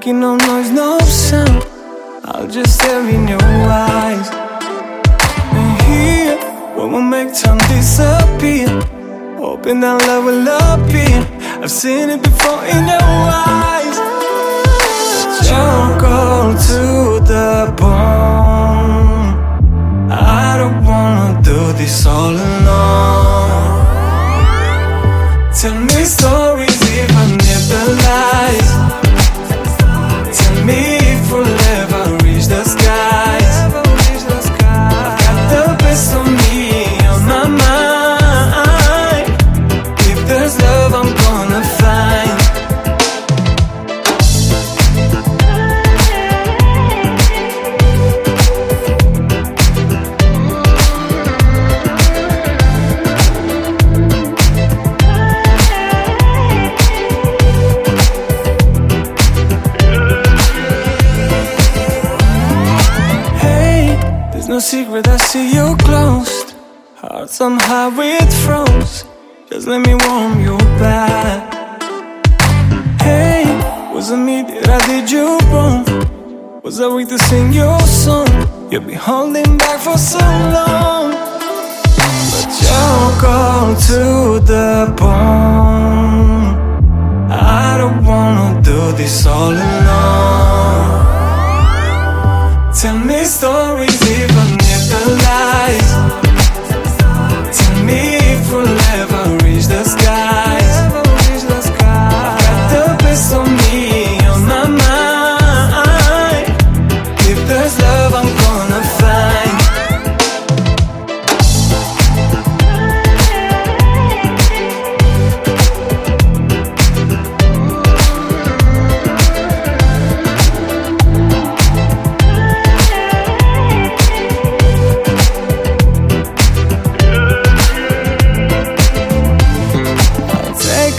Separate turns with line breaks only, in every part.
Making no noise, no sound. I'll just stare in your eyes. And here, when we make time disappear, hoping that love will appear. I've seen it before in your eyes. The There's no secret, I see you closed. Heart somehow it froze. Just let me warm you back. Hey, was it me that I did you wrong? Was I weak to sing your song? You've been holding back for so long. But you're cold to the bone. I don't wanna do this all alone. Tell me stories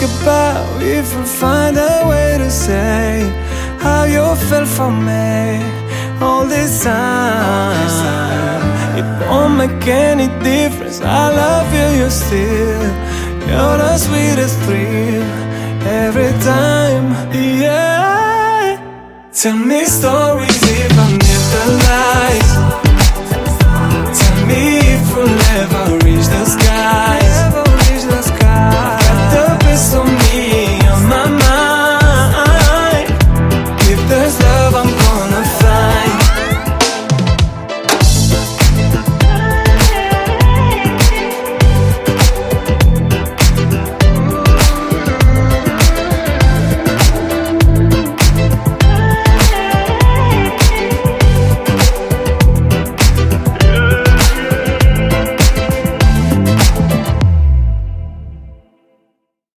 Take if I find a way to say how you felt for me all this time. It won't make any difference. I love you, you still. You're the sweetest thrill every time. Yeah. Tell me stories if I'm never.